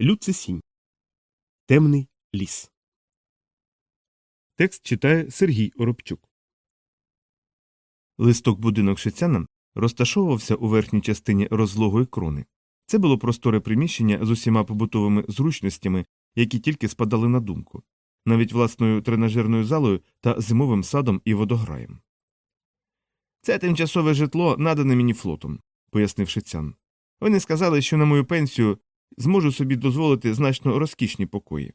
Люцисінь. Темний ліс. Текст читає Сергій Оробчук. Листок будинок Шицяна розташовувався у верхній частині розлогої крони. Це було просторе приміщення з усіма побутовими зручностями, які тільки спадали на думку, навіть власною тренажерною залою та зимовим садом і водограєм. Це тимчасове житло надане мені флотом, пояснив Шицян. Вони сказали, що на мою пенсію зможу собі дозволити значно розкішні покої.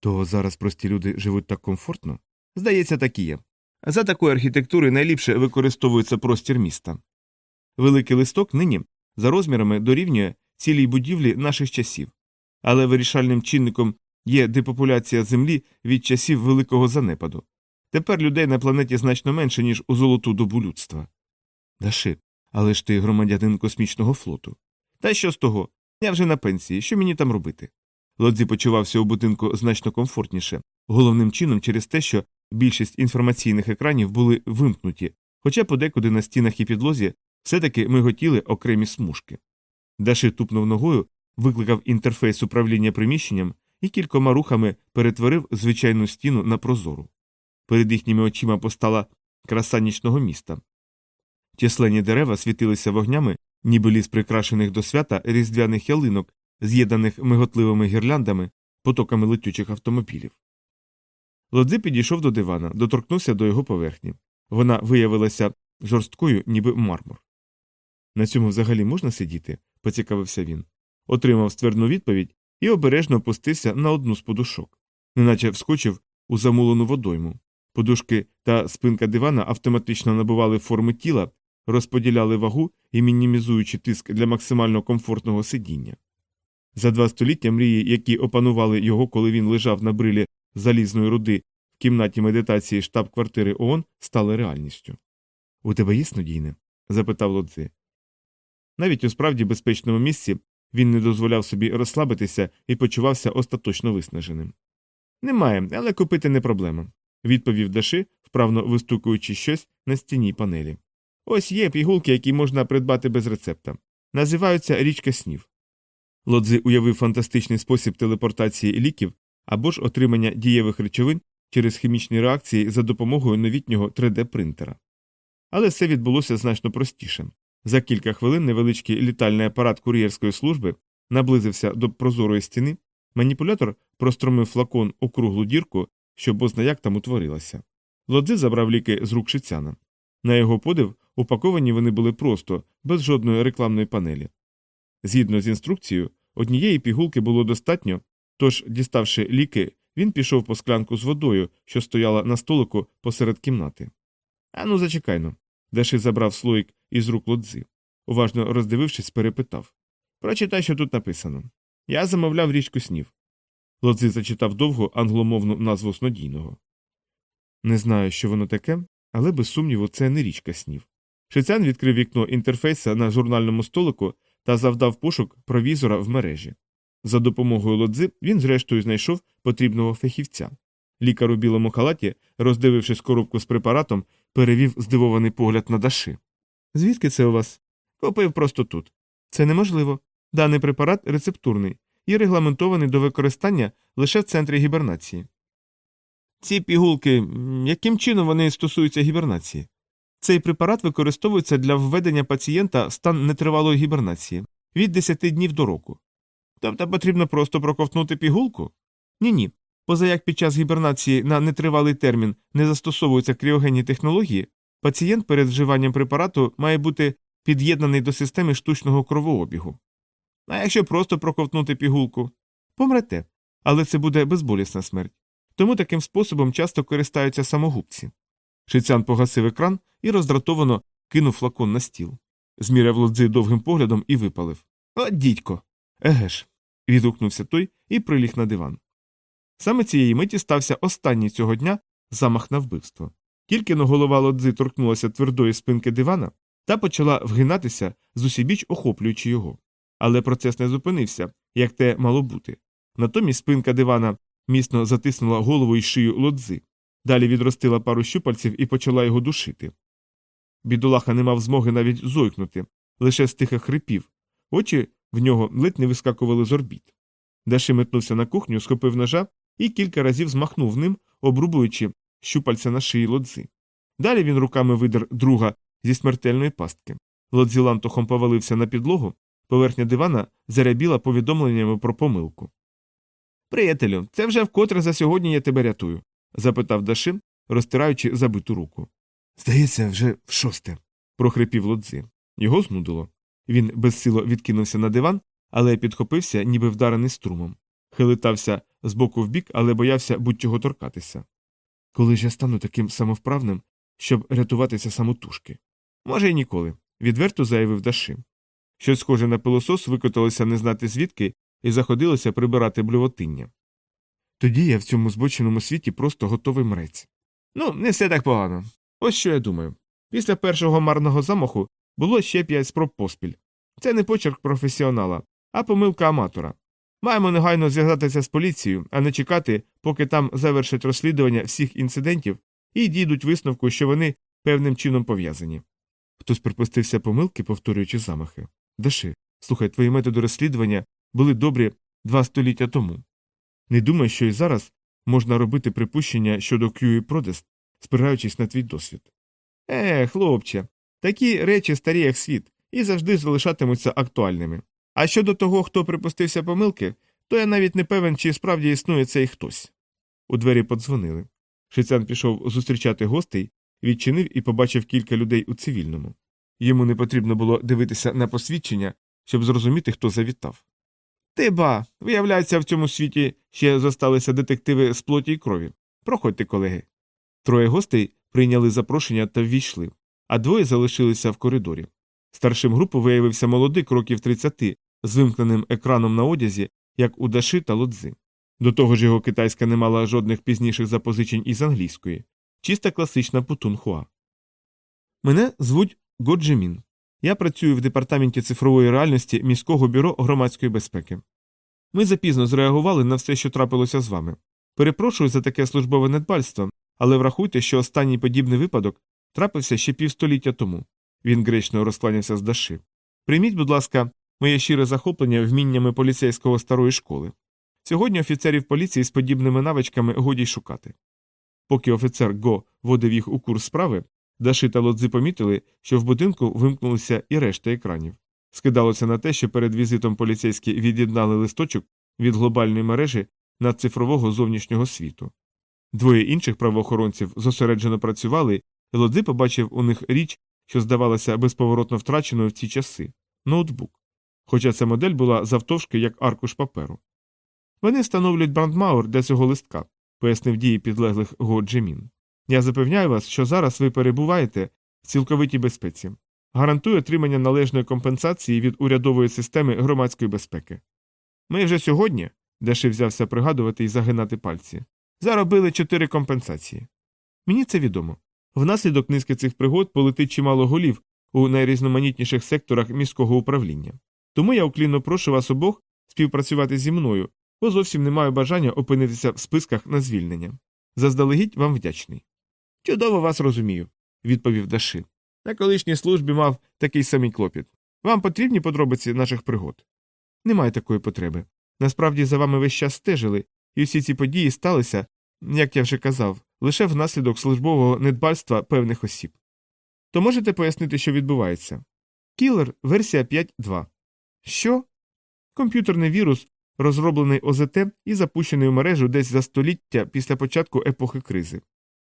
То зараз прості люди живуть так комфортно? Здається, так і є. За такої архітектури найліпше використовується простір міста. Великий листок нині за розмірами дорівнює цілій будівлі наших часів, але вирішальним чинником є депопуляція землі від часів великого занепаду. Тепер людей на планеті значно менше, ніж у золоту добу людства. Даши, але ж ти громадянин космічного флоту. Та що з того? Я вже на пенсії, що мені там робити? Лодзі почувався у будинку значно комфортніше, головним чином через те, що більшість інформаційних екранів були вимкнуті, хоча подекуди на стінах і підлозі все таки миготіли окремі смужки. Даши тупнув ногою, викликав інтерфейс управління приміщенням і кількома рухами перетворив звичайну стіну на прозору. Перед їхніми очима постала краса нічного міста. Численні дерева світилися вогнями, ніби ліс прикрашених до свята різдвяних ялинок, з'єднаних миготливими гірляндами, потоками летючих автомобілів. Лодзи підійшов до дивана, доторкнувся до його поверхні. Вона виявилася жорсткою, ніби мармур. На цьому взагалі можна сидіти? поцікавився він. Отримав ствердну відповідь і обережно опустився на одну з подушок, неначе вскочив у замулену водойму. Подушки та спинка дивана автоматично набували форми тіла, розподіляли вагу і мінімізуючи тиск для максимально комфортного сидіння. За два століття мрії, які опанували його, коли він лежав на брилі залізної руди в кімнаті медитації штаб-квартири ООН, стали реальністю. У тебе є снодійне? запитав Лодзи. Навіть у справді безпечному місці він не дозволяв собі розслабитися і почувався остаточно виснаженим. Немає, але купити не проблема, відповів Даши, вправно вистукуючи щось на стіні панелі. Ось є пігулки, які можна придбати без рецепта. Називаються річка снів. Лодзи уявив фантастичний спосіб телепортації ліків або ж отримання дієвих речовин через хімічні реакції за допомогою новітнього 3D-принтера. Але все відбулося значно простіше. За кілька хвилин невеличкий літальний апарат кур'єрської служби наблизився до прозорої стіни, маніпулятор простромив флакон у круглу дірку, що бозна як там утворилася. Лодзи забрав ліки з рук шицяна. На його подив, упаковані вони були просто, без жодної рекламної панелі. Згідно з інструкцією, однієї пігулки було достатньо, тож, діставши ліки, він пішов по склянку з водою, що стояла на столику посеред кімнати. Ану, зачекайно. Деши забрав слоїк із рук лодзи. Уважно роздивившись, перепитав Прочитай, що тут написано. Я замовляв річку снів. Лодзи зачитав довго англомовну назву снодійного. Не знаю, що воно таке, але без сумніву, це не річка снів. Шицян відкрив вікно інтерфейса на журнальному столику та завдав пошук провізора в мережі. За допомогою лодзи він, зрештою, знайшов потрібного фахівця. Лікар у білому халаті, роздивившись коробку з препаратом, перевів здивований погляд на Даши. Звідки це у вас? Купив просто тут. Це неможливо. Даний препарат рецептурний і регламентований до використання лише в центрі гібернації. Ці пігулки, яким чином вони стосуються гібернації? Цей препарат використовується для введення пацієнта в стан нетривалої гібернації від 10 днів до року. Тобто потрібно просто проковтнути пігулку? Ні ні. Поза як під час гібернації на нетривалий термін не застосовуються кріогенні технології, пацієнт перед вживанням препарату має бути під'єднаний до системи штучного кровообігу. А якщо просто проковтнути пігулку, помрете, але це буде безболісна смерть. Тому таким способом часто користаються самогубці. Шицян погасив екран і роздратовано кинув флакон на стіл. Зміряв лодзи довгим поглядом і випалив. О, дідько. Еге ж. відгукнувся той і приліг на диван. Саме цієї миті стався останній цього дня замах на вбивство. Тільки но голова лодзи торкнулася твердої спинки дивана та почала вгинатися, зусібіч охоплюючи його. Але процес не зупинився, як те мало бути. Натомість спинка дивана міцно затиснула голову і шию лодзи, далі відростила пару щупальців і почала його душити. Бідолаха не мав змоги навіть зойкнути, лише стиха хрипів, очі в нього ледь не вискакували з орбіт. Даши метнувся на кухню, схопив ножа і кілька разів змахнув ним, обрубуючи щупальця на шиї лодзи. Далі він руками видер друга зі смертельної пастки. Лодзі лантухом повалився на підлогу, поверхня дивана зарябіла повідомленнями про помилку. Приятелю, це вже вкотре за сьогодні я тебе рятую? Запитав Дашим, розтираючи забиту руку. Здається, вже в шосте, прохрипів лодзи. Його знудило. Він безсило відкинувся на диван, але підхопився, ніби вдарений струмом. Хилитався з боку в бік, але боявся будь-чого торкатися. Коли ж я стану таким самовправним, щоб рятуватися самотужки? Може, й ніколи, відверто заявив Дашим. Щось схоже на пилосос викоталося не знати звідки і заходилося прибирати блювотиння. Тоді я в цьому збоченому світі просто готовий мрець. Ну, не все так погано. Ось що я думаю. Після першого марного замаху було ще п'ять спроб поспіль. Це не почерк професіонала, а помилка аматора. Маємо негайно зв'язатися з поліцією, а не чекати, поки там завершать розслідування всіх інцидентів і дійдуть висновку, що вони певним чином пов'язані. Хтось припустився помилки, повторюючи замахи. Даши, слухай, твої методи розслідування були добрі два століття тому. Не думай, що і зараз можна робити припущення щодо і Продест, спираючись на твій досвід. Е, хлопче, такі речі старі, як світ, і завжди залишатимуться актуальними. А щодо того, хто припустився помилки, то я навіть не певен, чи справді існує цей хтось. У двері подзвонили. Шицян пішов зустрічати гостей, відчинив і побачив кілька людей у цивільному. Йому не потрібно було дивитися на посвідчення, щоб зрозуміти, хто завітав. Ти ба, виявляється, в цьому світі ще зосталися детективи з плоті й крові. Проходьте, колеги. Троє гостей прийняли запрошення та ввійшли, а двоє залишилися в коридорі. Старшим групи виявився молодий кроків 30 з вимкненим екраном на одязі, як у Даши та лодзи. До того ж його китайська не мала жодних пізніших запозичень із англійської, чиста класична путунхуа. Мене звуть Годжимін. Я працюю в департаменті цифрової реальності міського бюро громадської безпеки. Ми запізно зреагували на все, що трапилося з вами. Перепрошую за таке службове недбальство, але врахуйте, що останній подібний випадок трапився ще півстоліття тому. Він гречно розкланявся з Даши. Прийміть, будь ласка, моє щире захоплення вміннями поліцейського старої школи. Сьогодні офіцерів поліції з подібними навичками годі й шукати. Поки офіцер Го водив їх у курс справи, Даши та лодзи помітили, що в будинку вимкнулися і решта екранів. Скидалося на те, що перед візитом поліцейські від'єднали листочок від глобальної мережі надцифрового зовнішнього світу. Двоє інших правоохоронців зосереджено працювали, і лодзи побачив у них річ, що здавалася безповоротно втраченою в ці часи ноутбук. Хоча ця модель була завтовшки як аркуш паперу. Вони встановлюють брандмауер для цього листка, пояснив дії підлеглих Го Джемін. Я запевняю вас, що зараз ви перебуваєте в цілковитій безпеці. Гарантую отримання належної компенсації від урядової системи громадської безпеки. Ми вже сьогодні, Да Ши взявся пригадувати і загинати пальці, заробили чотири компенсації. Мені це відомо. Внаслідок низки цих пригод полетить чимало голів у найрізноманітніших секторах міського управління. Тому я уклінно прошу вас обох співпрацювати зі мною, бо зовсім не маю бажання опинитися в списках на звільнення. Заздалегідь вам вдячний. Чудово вас розумію, відповів Даши. На колишній службі мав такий самий клопіт. Вам потрібні подробиці наших пригод? Немає такої потреби. Насправді за вами весь час стежили, і всі ці події сталися, як я вже казав, лише внаслідок службового недбальства певних осіб. То можете пояснити, що відбувається? Кілер версія 5.2. Що? Комп'ютерний вірус, розроблений ОЗТ і запущений у мережу десь за століття після початку епохи кризи.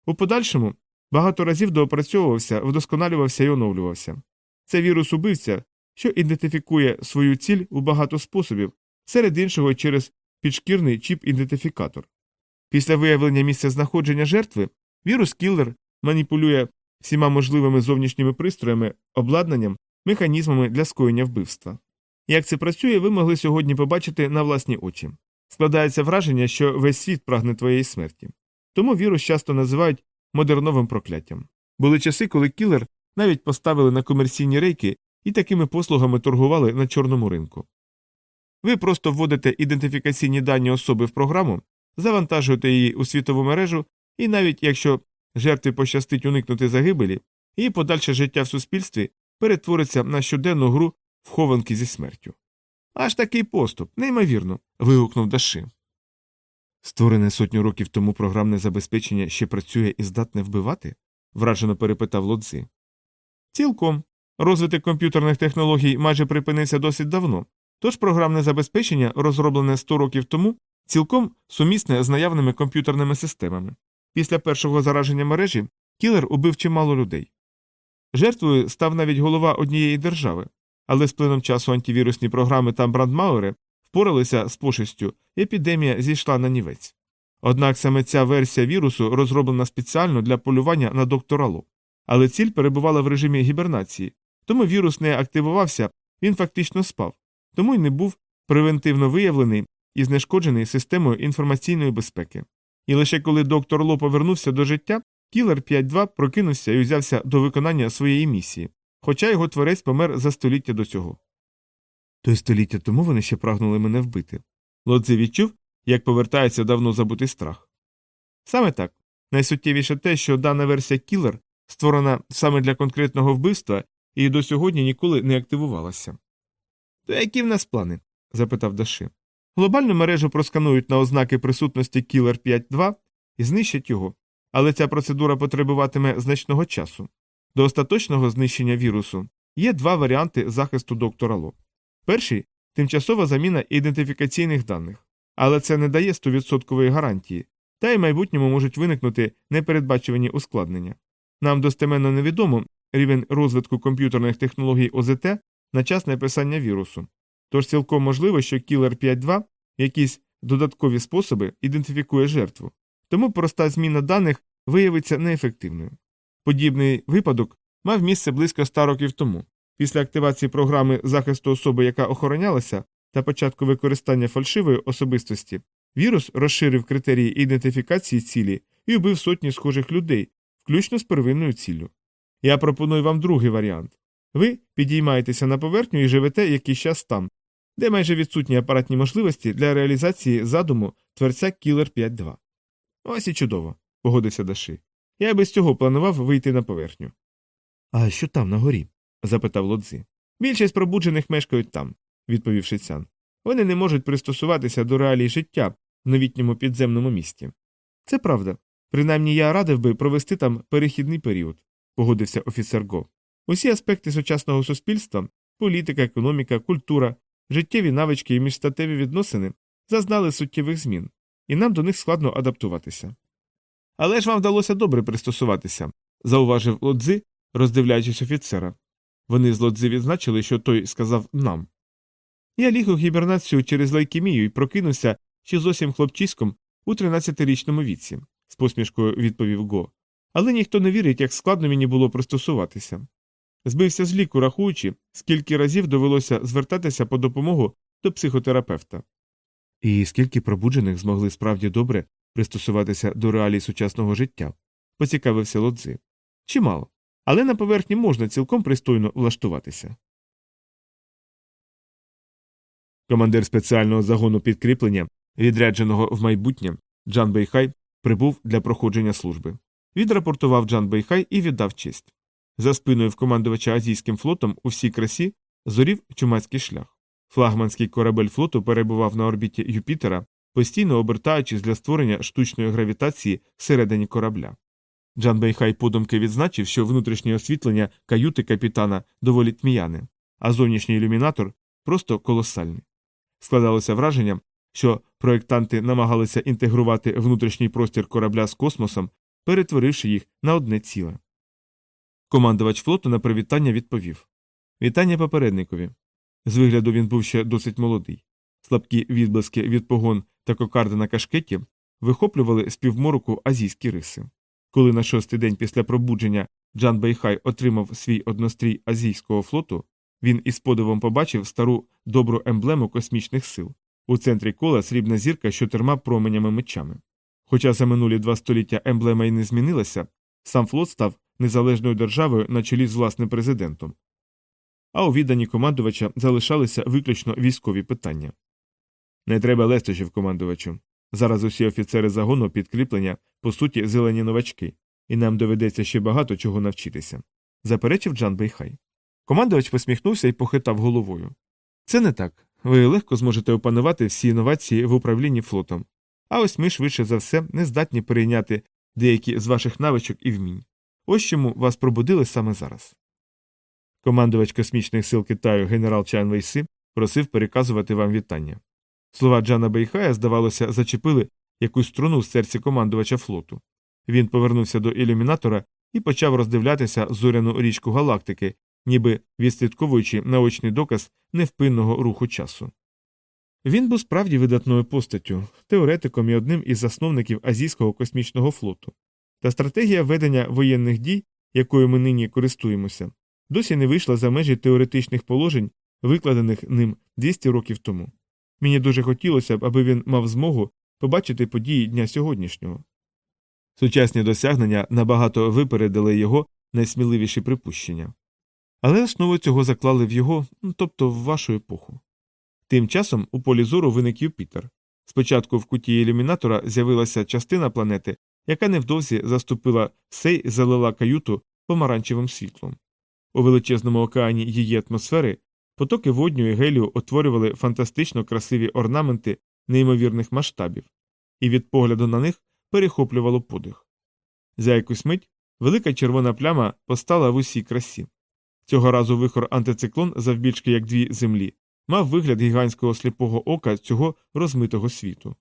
У подальшому багато разів доопрацьовувався, вдосконалювався і оновлювався. Це вірус убивця, що ідентифікує свою ціль у багато способів, серед іншого через підшкірний чіп-ідентифікатор. Після виявлення місця знаходження жертви вірус кілер маніпулює всіма можливими зовнішніми пристроями, обладнанням, механізмами для скоєння вбивства. Як це працює, ви могли сьогодні побачити на власні очі. Складається враження, що весь світ прагне твоєї смерті. Тому вірус часто називають модерновим прокляттям. Були часи, коли кілер навіть поставили на комерційні рейки і такими послугами торгували на чорному ринку. Ви просто вводите ідентифікаційні дані особи в програму, завантажуєте її у світову мережу, і навіть якщо жертві пощастить уникнути загибелі, її подальше життя в суспільстві перетвориться на щоденну гру в хованки зі смертю. Аж такий поступ, неймовірно. вигукнув Даши. Створене сотню років тому програмне забезпечення ще працює і здатне вбивати? вражено перепитав лодзи. Цілком. Розвиток комп'ютерних технологій майже припинився досить давно, тож програмне забезпечення, розроблене 100 років тому, цілком сумісне з наявними комп'ютерними системами. Після першого зараження мережі кілер убив чимало людей. Жертвою став навіть голова однієї держави, але з плином часу антивірусні програми та брандмауери впоралися з пошестю, епідемія зійшла на нівець. Однак саме ця версія вірусу розроблена спеціально для полювання на доктора Ло. Але ціль перебувала в режимі гібернації, тому вірус не активувався, він фактично спав, тому й не був превентивно виявлений і знешкоджений системою інформаційної безпеки. І лише коли доктор Ло повернувся до життя, кілер 5.2 прокинувся і взявся до виконання своєї місії, хоча його творець помер за століття до цього. То й століття тому вони ще прагнули мене вбити. Лодзе відчув, як повертається давно забутий страх. Саме так найсуттєвіше те, що дана версія кілер створена саме для конкретного вбивства і до сьогодні ніколи не активувалася. То які в нас плани? запитав Даши. Глобальну мережу просканують на ознаки присутності кілер 5.2 і знищать його, але ця процедура потребуватиме значного часу. До остаточного знищення вірусу є два варіанти захисту доктора Ло. Перший тимчасова заміна ідентифікаційних даних, але це не дає 100% гарантії, та й в майбутньому можуть виникнути непередбачувані ускладнення. Нам достеменно невідомо рівень розвитку комп'ютерних технологій ОЗТ на час написання вірусу, тож цілком можливо, що кілер 5.2 якісь додаткові способи ідентифікує жертву, тому проста зміна даних виявиться неефективною. Подібний випадок мав місце близько 100 років тому. Після активації програми захисту особи, яка охоронялася, та початку використання фальшивої особистості, вірус розширив критерії ідентифікації цілі і вбив сотні схожих людей, включно з первинною ціллю. Я пропоную вам другий варіант. Ви підіймаєтеся на поверхню і живете якийсь час там, де майже відсутні апаратні можливості для реалізації задуму творця Кілер 5.2. Ось і чудово, погодився Даши. Я без цього планував вийти на поверхню. А що там на горі? Запитав лодзи. Більшість пробуджених мешкають там, відповів Шицян. Вони не можуть пристосуватися до реалій життя в новітньому підземному місті. Це правда. Принаймні я радив би провести там перехідний період, погодився офіцер Го. Усі аспекти сучасного суспільства політика, економіка, культура, життєві навички і міжстатеві відносини зазнали суттєвих змін, і нам до них складно адаптуватися. Але ж вам вдалося добре пристосуватися, зауважив лодзи, роздивляючись офіцера. Вони з лодзи відзначили, що той сказав нам. Я ліг у гібернацію через лейкемію і прокинувся ще зовсім хлопчиськом у 13-річному віці, з посмішкою відповів Го. Але ніхто не вірить, як складно мені було пристосуватися. Збився з ліку, рахуючи, скільки разів довелося звертатися по допомогу до психотерапевта. І скільки пробуджених змогли справді добре пристосуватися до реалій сучасного життя, поцікавився лодзи. Чимало. Але на поверхні можна цілком пристойно влаштуватися. Командир спеціального загону підкріплення, відрядженого в майбутнє, Джан Бейхай, прибув для проходження служби. Відрапортував Джан Бейхай і віддав честь. За спиною в командувача азійським флотом у всій красі зорів чумацький шлях. Флагманський корабель флоту перебував на орбіті Юпітера, постійно обертаючись для створення штучної гравітації всередині корабля. Джан Бейхай подумки відзначив, що внутрішнє освітлення каюти капітана доволі тміяне, а зовнішній ілюмінатор просто колосальний. Складалося враження, що проєктанти намагалися інтегрувати внутрішній простір корабля з космосом, перетворивши їх на одне ціле. Командувач флоту на привітання відповів Вітання попередникові. З вигляду він був ще досить молодий. Слабкі відблиски від погон та кокарди на кашкеті вихоплювали з півмороку азійські риси. Коли на шостий день після пробудження Джан Бейхай отримав свій однострій азійського флоту, він із подивом побачив стару добру емблему космічних сил. У центрі кола срібна зірка з чотирма променями мечами. Хоча за минулі два століття емблема й не змінилася, сам флот став незалежною державою на чолі з власним президентом. А у відданні командувача залишалися виключно військові питання. Не треба лестощів, командувачу. Зараз усі офіцери загону підкріплення, по суті, зелені новачки, і нам доведеться ще багато чого навчитися. Заперечив Джан Бейхай. Командувач посміхнувся і похитав головою. Це не так. Ви легко зможете опанувати всі інновації в управлінні флотом. А ось ми швидше за все не здатні перейняти деякі з ваших навичок і вмінь. Ось чому вас пробудили саме зараз. Командувач космічних сил Китаю генерал Чан Вейси просив переказувати вам вітання. Слова Джана Бейхая, здавалося, зачепили якусь струну в серці командувача флоту. Він повернувся до ілюмінатора і почав роздивлятися зоряну річку галактики, ніби відслідковуючи наочний доказ невпинного руху часу. Він був справді видатною постаттю, теоретиком і одним із засновників Азійського космічного флоту. Та стратегія ведення воєнних дій, якою ми нині користуємося, досі не вийшла за межі теоретичних положень, викладених ним 200 років тому. Мені дуже хотілося б, аби він мав змогу побачити події дня сьогоднішнього. Сучасні досягнення набагато випередили його найсміливіші припущення. Але основу цього заклали в його, ну, тобто в вашу епоху. Тим часом у полі зору виник Юпітер. Спочатку в куті ілюмінатора з'явилася частина планети, яка невдовзі заступила сей залила каюту помаранчевим світлом. У величезному океані її атмосфери потоки водню і гелію утворювали фантастично красиві орнаменти неймовірних масштабів, і від погляду на них перехоплювало подих. За якусь мить велика червона пляма постала в усій красі. Цього разу вихор антициклон, завбільшки як дві землі, мав вигляд гігантського сліпого ока цього розмитого світу.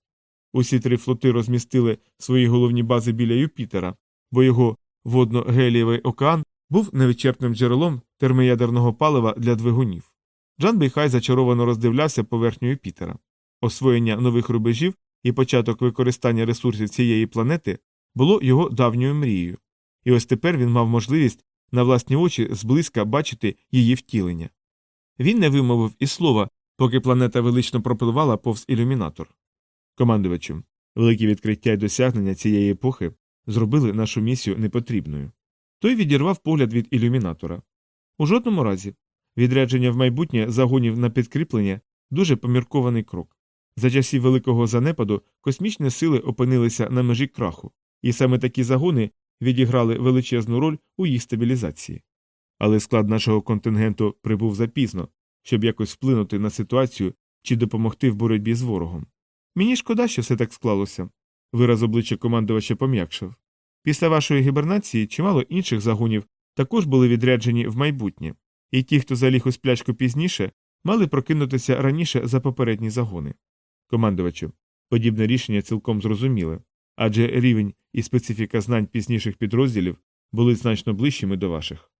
Усі три флоти розмістили свої головні бази біля Юпітера, бо його водно-гелієвий океан був невичерпним джерелом термоядерного палива для двигунів. Джан Бейхай зачаровано роздивлявся поверхню Юпітера. Освоєння нових рубежів і початок використання ресурсів цієї планети було його давньою мрією, і ось тепер він мав можливість на власні очі зблизька бачити її втілення. Він не вимовив і слова, поки планета велично пропливала повз ілюмінатор. Командувачу, великі відкриття й досягнення цієї епохи зробили нашу місію непотрібною. Той відірвав погляд від ілюмінатора. У жодному разі відрядження в майбутнє загонів на підкріплення дуже поміркований крок. За часів великого занепаду космічні сили опинилися на межі краху, і саме такі загони відіграли величезну роль у їх стабілізації. Але склад нашого контингенту прибув запізно, щоб якось вплинути на ситуацію чи допомогти в боротьбі з ворогом. Мені шкода, що все так склалося. Вираз обличчя командувача пом'якшив. Після вашої гібернації чимало інших загонів також були відряджені в майбутнє, і ті, хто заліг у сплячку пізніше, мали прокинутися раніше за попередні загони. Командувачу, подібне рішення цілком зрозуміле, адже рівень і специфіка знань пізніших підрозділів були значно ближчими до ваших.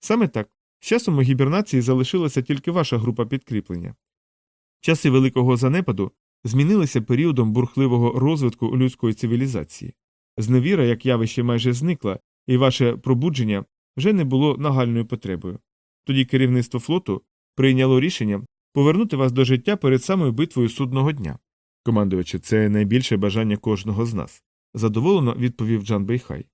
Саме так, з часом у гібернації залишилася тільки ваша група підкріплення. Часи великого занепаду змінилися періодом бурхливого розвитку людської цивілізації. Зневіра, як явище, майже зникла, і ваше пробудження вже не було нагальною потребою. Тоді керівництво флоту прийняло рішення повернути вас до життя перед самою битвою судного дня. Командувачу, це найбільше бажання кожного з нас, задоволено відповів Джан Бейхай.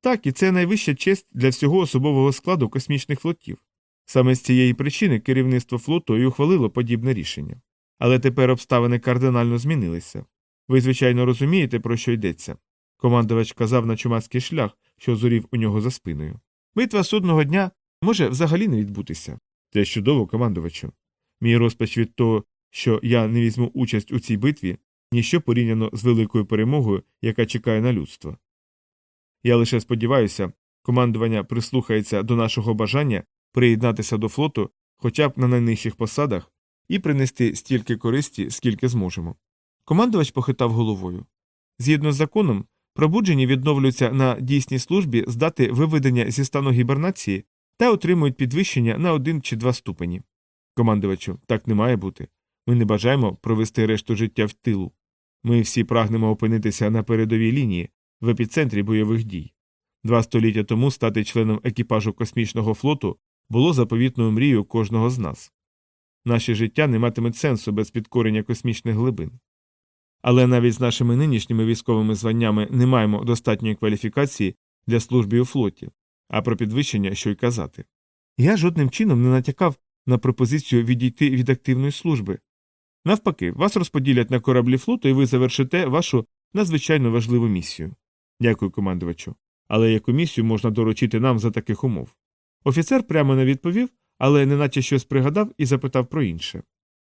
Так, і це найвища честь для всього особового складу космічних флотів. Саме з цієї причини керівництво флоту і ухвалило подібне рішення. Але тепер обставини кардинально змінилися. Ви, звичайно, розумієте, про що йдеться. Командувач казав на чумацький шлях, що зорів у нього за спиною. Битва судного дня може взагалі не відбутися. Це чудово, командувачу. Мій розпач від того, що я не візьму участь у цій битві, ніщо порівняно з великою перемогою, яка чекає на людство. Я лише сподіваюся, командування прислухається до нашого бажання приєднатися до флоту хоча б на найнижчих посадах і принести стільки користі, скільки зможемо. Командувач похитав головою. Згідно з законом, пробуджені відновлюються на дійсній службі з дати виведення зі стану гібернації та отримують підвищення на один чи два ступені. Командувачу, так не має бути. Ми не бажаємо провести решту життя в тилу. Ми всі прагнемо опинитися на передовій лінії, в епіцентрі бойових дій. Два століття тому стати членом екіпажу космічного флоту було заповітною мрією кожного з нас. Наше життя не матиме сенсу без підкорення космічних глибин. Але навіть з нашими нинішніми військовими званнями не маємо достатньої кваліфікації для служби у флоті, а про підвищення що й казати. Я жодним чином не натякав на пропозицію відійти від активної служби. Навпаки, вас розподілять на кораблі флоту, і ви завершите вашу надзвичайно важливу місію. Дякую, командувачу. Але яку місію можна доручити нам за таких умов? Офіцер прямо не відповів, але неначе щось пригадав і запитав про інше.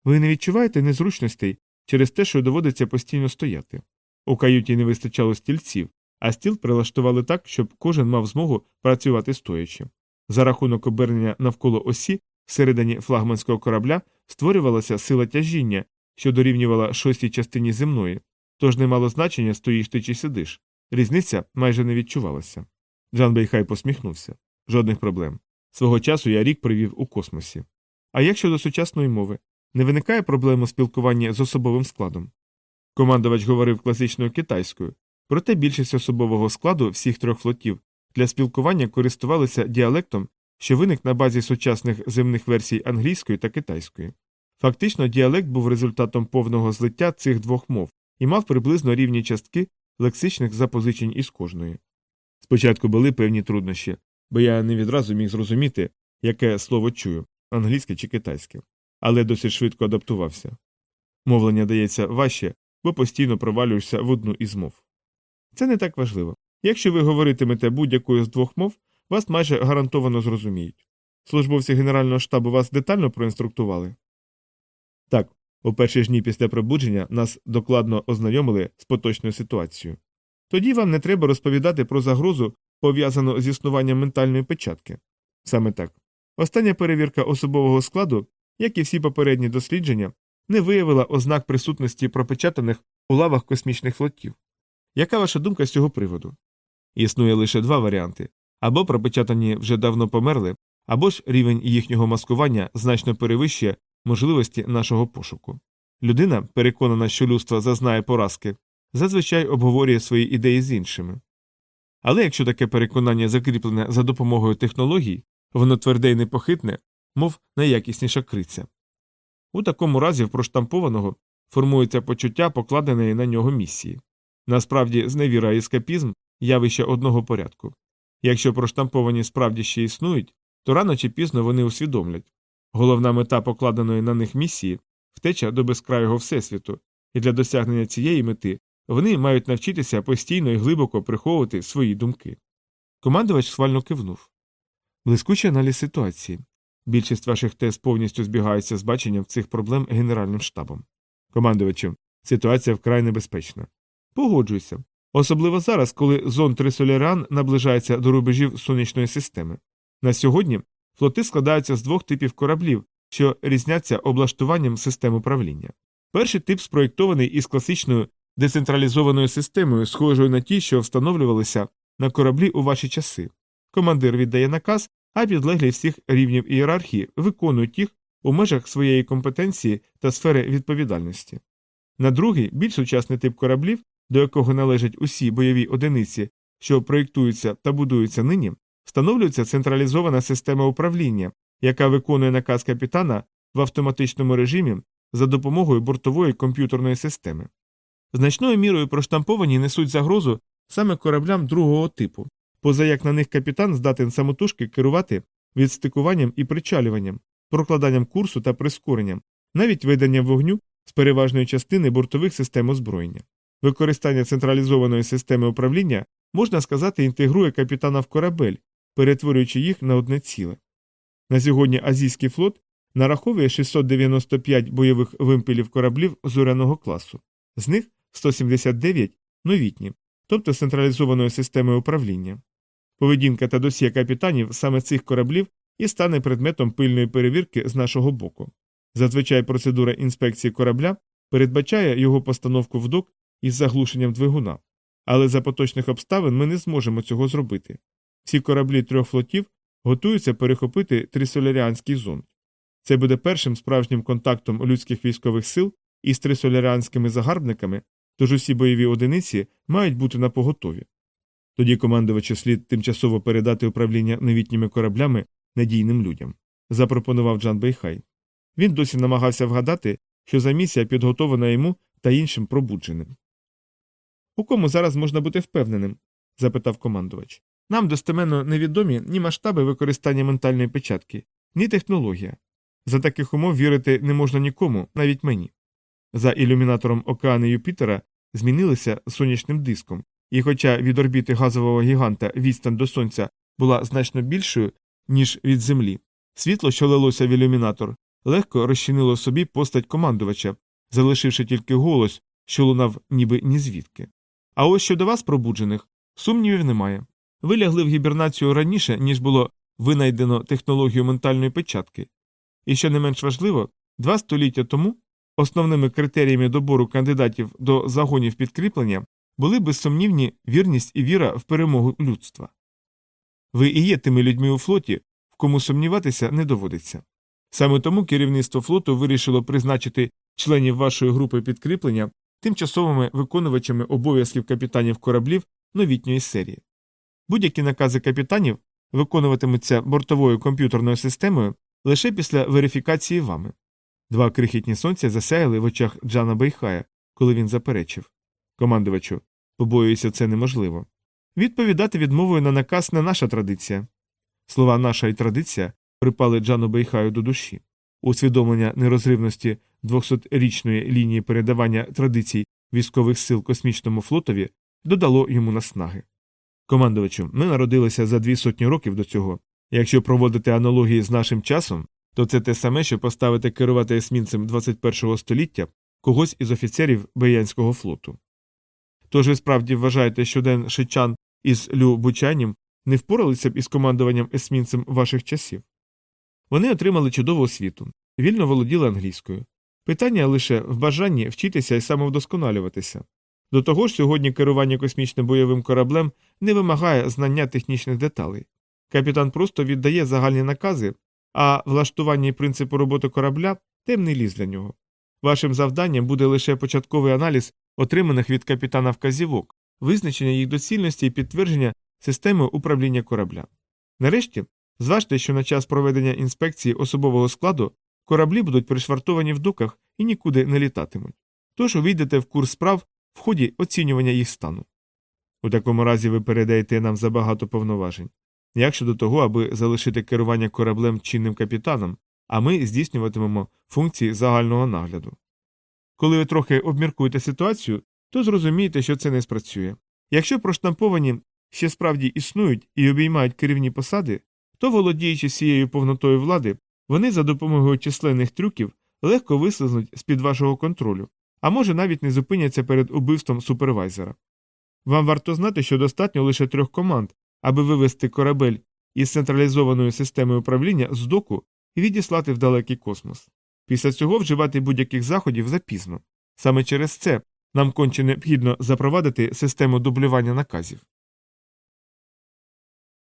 Ви не відчуваєте незручностей через те, що доводиться постійно стояти. У каюті не вистачало стільців, а стіл прилаштували так, щоб кожен мав змогу працювати стоячи. За рахунок обернення навколо осі всередині флагманського корабля створювалася сила тяжіння, що дорівнювала шостій частині земної, тож не мало значення, стоїш ти чи сидиш. Різниця майже не відчувалася. Джан Бейхай посміхнувся. Жодних проблем. Свого часу я рік провів у космосі. А як щодо сучасної мови, не виникає проблем у спілкуванні з особовим складом? Командувач говорив класичною китайською, проте більшість особового складу всіх трьох флотів для спілкування користувалися діалектом, що виник на базі сучасних земних версій англійської та китайської. Фактично, діалект був результатом повного злиття цих двох мов і мав приблизно рівні частки лексичних запозичень із кожної. Спочатку були певні труднощі, бо я не відразу міг зрозуміти, яке слово чую англійське чи китайське, але досить швидко адаптувався. Мовлення дається важче, бо постійно провалюєшся в одну із мов. Це не так важливо. Якщо ви говоритимете будь-якою з двох мов, вас майже гарантовано зрозуміють. Службовці Генерального штабу вас детально проінструктували? Так, у перші ж дні після пробудження нас докладно ознайомили з поточною ситуацією. Тоді вам не треба розповідати про загрозу, пов'язану з існуванням ментальної печатки. Саме так. Остання перевірка особового складу, як і всі попередні дослідження, не виявила ознак присутності пропечатаних у лавах космічних флотів. Яка ваша думка з цього приводу? Існує лише два варіанти або пропечатані вже давно померли, або ж рівень їхнього маскування значно перевищує можливості нашого пошуку. Людина, переконана, що людство зазнає поразки, зазвичай обговорює свої ідеї з іншими. Але якщо таке переконання закріплене за допомогою технологій, воно тверде і непохитне, мов найякісніша криця. У такому разі в проштампованого формується почуття покладеної на нього місії. Насправді, зневіра і ескапізм явище одного порядку. Якщо проштамповані справді ще існують, то рано чи пізно вони усвідомлять головна мета покладеної на них місії втеча до безкрайого всесвіту, і для досягнення цієї мети вони мають навчитися постійно і глибоко приховувати свої думки. Командувач схвально кивнув. Блискучий аналіз ситуації. Більшість ваших тез повністю збігається з баченням цих проблем Генеральним штабом. Командувачу, ситуація вкрай небезпечна. Погоджуюся. Особливо зараз, коли зон Трисоляран наближається до рубежів сонячної системи. На сьогодні флоти складаються з двох типів кораблів, що різняться облаштуванням систем управління. Перший тип спроєктований із класичною децентралізованою системою, схожою на ті, що встановлювалися на кораблі у ваші часи. Командир віддає наказ, а підлеглі всіх рівнів ієрархії виконують їх у межах своєї компетенції та сфери відповідальності. На другий, більш сучасний тип кораблів, до якого належать усі бойові одиниці, що проєктуються та будуються нині, встановлюється централізована система управління, яка виконує наказ капітана в автоматичному режимі за допомогою бортової комп'ютерної системи. Значною мірою проштамповані несуть загрозу саме кораблям другого типу, поза як на них капітан здатен самотужки керувати відстикуванням і причалюванням, прокладанням курсу та прискоренням, навіть веденням вогню з переважної частини бортових систем озброєння. Використання централізованої системи управління, можна сказати, інтегрує капітана в корабель, перетворюючи їх на одне ціле. На сьогодні Азійський флот нараховує 695 бойових вимпелів кораблів зоряного класу, з них 179 новітні, тобто з централізованою системою управління. Поведінка та досьє капітанів саме цих кораблів і стане предметом пильної перевірки з нашого боку. Зазвичай процедура інспекції корабля передбачає його постановку в док із заглушенням двигуна, але за поточних обставин ми не зможемо цього зробити. Всі кораблі трьох флотів готуються перехопити трисоляріанський зонд. Це буде першим справжнім контактом людських військових сил із трисоляріанськими загарбниками, тож усі бойові одиниці мають бути на поготові. Тоді командувачу слід тимчасово передати управління новітніми кораблями надійним людям, запропонував Джан Бейхай. Він досі намагався вгадати, що за місія підготована йому та іншим пробудженим. У кому зараз можна бути впевненим? запитав командувач. Нам достеменно невідомі ні масштаби використання ментальної печатки, ні технологія. За таких умов вірити не можна нікому, навіть мені. За ілюмінатором океани Юпітера змінилися сонячним диском, і хоча від орбіти газового гіганта відстань до сонця була значно більшою, ніж від Землі, світло, що лилося в ілюмінатор, легко розчинило собі постать командувача, залишивши тільки голос, що лунав ніби ні звідки. А ось щодо вас, пробуджених, сумнівів немає. Ви лягли в гібернацію раніше, ніж було винайдено технологію ментальної печатки. І що не менш важливо, два століття тому основними критеріями добору кандидатів до загонів підкріплення були безсумнівні вірність і віра в перемогу людства. Ви і є тими людьми у флоті, в кому сумніватися не доводиться. Саме тому керівництво флоту вирішило призначити членів вашої групи підкріплення тимчасовими виконувачами обов'язків капітанів кораблів новітньої серії. Будь-які накази капітанів виконуватимуться бортовою комп'ютерною системою лише після верифікації вами. Два крихітні сонця засяяли в очах Джана Бейхая, коли він заперечив. Командувачу, побоююся, це неможливо. Відповідати відмовою на наказ не наша традиція. Слова наша і традиція припали Джану Бейхаю до душі. Усвідомлення нерозривності 200-річної лінії передавання традицій військових сил космічному флотові додало йому наснаги. Командувачу, ми народилися за дві сотні років до цього. Якщо проводити аналогії з нашим часом, то це те саме, що поставити керувати есмінцем 21-го століття когось із офіцерів Беянського флоту. Тож ви справді вважаєте, що Ден Шичан із Лю Бучанім не впоралися б із командуванням есмінцем ваших часів? Вони отримали чудову освіту, вільно володіли англійською. Питання лише в бажанні вчитися і самовдосконалюватися. До того ж, сьогодні керування космічним бойовим кораблем не вимагає знання технічних деталей. Капітан просто віддає загальні накази, а влаштування і принципу роботи корабля темний ліс для нього. Вашим завданням буде лише початковий аналіз отриманих від капітана вказівок, визначення їх доцільності і підтвердження системи управління корабля. Нарешті, зважте, що на час проведення інспекції особового складу кораблі будуть пришвартовані в доках і нікуди не літатимуть. Тож увійдете в курс справ в ході оцінювання їх стану. У такому разі ви передаєте нам забагато повноважень. Як щодо того, аби залишити керування кораблем чинним капітаном, а ми здійснюватимемо функції загального нагляду. Коли ви трохи обміркуєте ситуацію, то зрозумієте, що це не спрацює. Якщо проштамповані ще справді існують і обіймають керівні посади, то, володіючи цією повнотою влади, вони за допомогою численних трюків легко вислизнуть з під вашого контролю, а може навіть не зупиняться перед убивством супервайзера. Вам варто знати, що достатньо лише трьох команд, аби вивести корабель із централізованою системою управління з доку і відіслати в далекий космос. Після цього вживати будь-яких заходів запізно. Саме через це нам конче необхідно запровадити систему дублювання наказів.